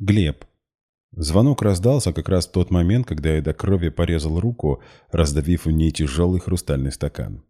Глеб. Звонок раздался как раз в тот момент, когда я до крови порезал руку, раздавив в ней тяжелый хрустальный стакан.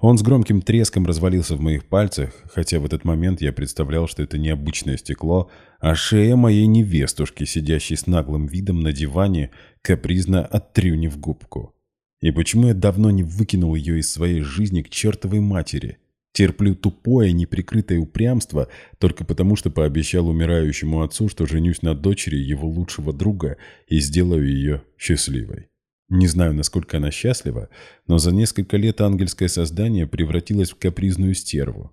Он с громким треском развалился в моих пальцах, хотя в этот момент я представлял, что это не обычное стекло, а шея моей невестушки, сидящей с наглым видом на диване, капризно оттрюнив губку. И почему я давно не выкинул ее из своей жизни к чертовой матери? Терплю тупое, неприкрытое упрямство только потому, что пообещал умирающему отцу, что женюсь на дочери его лучшего друга и сделаю ее счастливой. Не знаю, насколько она счастлива, но за несколько лет ангельское создание превратилось в капризную стерву.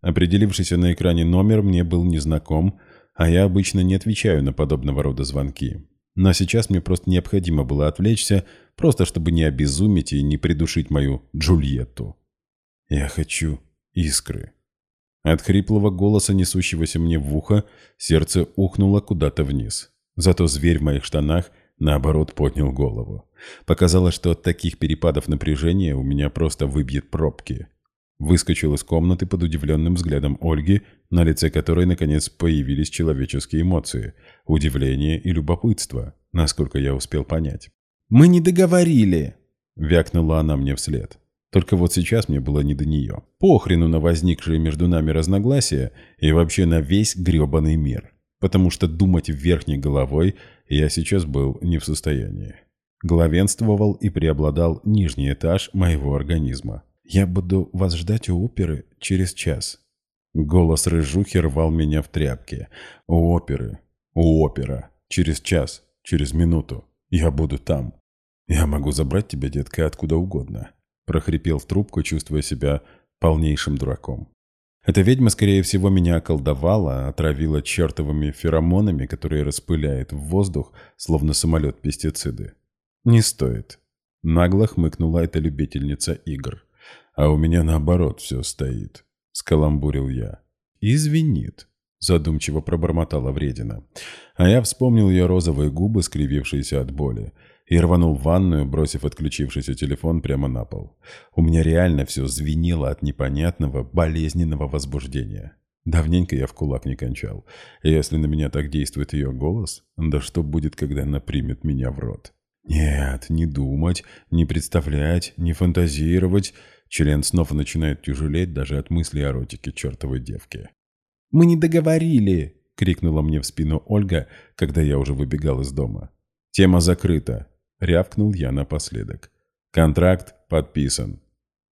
Определившийся на экране номер мне был незнаком, а я обычно не отвечаю на подобного рода звонки. Но сейчас мне просто необходимо было отвлечься, просто чтобы не обезумить и не придушить мою Джульетту. «Я хочу искры». От хриплого голоса, несущегося мне в ухо, сердце ухнуло куда-то вниз. Зато зверь в моих штанах, наоборот, поднял голову. Показалось, что от таких перепадов напряжения у меня просто выбьет пробки. Выскочил из комнаты под удивленным взглядом Ольги, на лице которой, наконец, появились человеческие эмоции – удивление и любопытство, насколько я успел понять. «Мы не договорили!» – вякнула она мне вслед. Только вот сейчас мне было не до нее. Похрену на возникшие между нами разногласия и вообще на весь гребаный мир. Потому что думать верхней головой я сейчас был не в состоянии. Главенствовал и преобладал нижний этаж моего организма. «Я буду вас ждать у оперы через час». Голос рыжухи рвал меня в тряпке. «У оперы. У опера. Через час. Через минуту. Я буду там. Я могу забрать тебя, детка, откуда угодно прохрипел в трубку, чувствуя себя полнейшим дураком. Эта ведьма, скорее всего, меня околдовала, отравила чертовыми феромонами, которые распыляет в воздух, словно самолет пестициды. «Не стоит», — нагло хмыкнула эта любительница игр. «А у меня наоборот все стоит», — скаламбурил я. «Извинит», — задумчиво пробормотала вредина. А я вспомнил ее розовые губы, скривившиеся от боли и рванул в ванную, бросив отключившийся телефон прямо на пол. У меня реально все звенело от непонятного, болезненного возбуждения. Давненько я в кулак не кончал. И если на меня так действует ее голос, да что будет, когда она примет меня в рот? Нет, не думать, не представлять, не фантазировать. Член снова начинает тяжелеть даже от мысли о ротике чертовой девки. «Мы не договорили!» — крикнула мне в спину Ольга, когда я уже выбегал из дома. «Тема закрыта. Рявкнул я напоследок. Контракт подписан.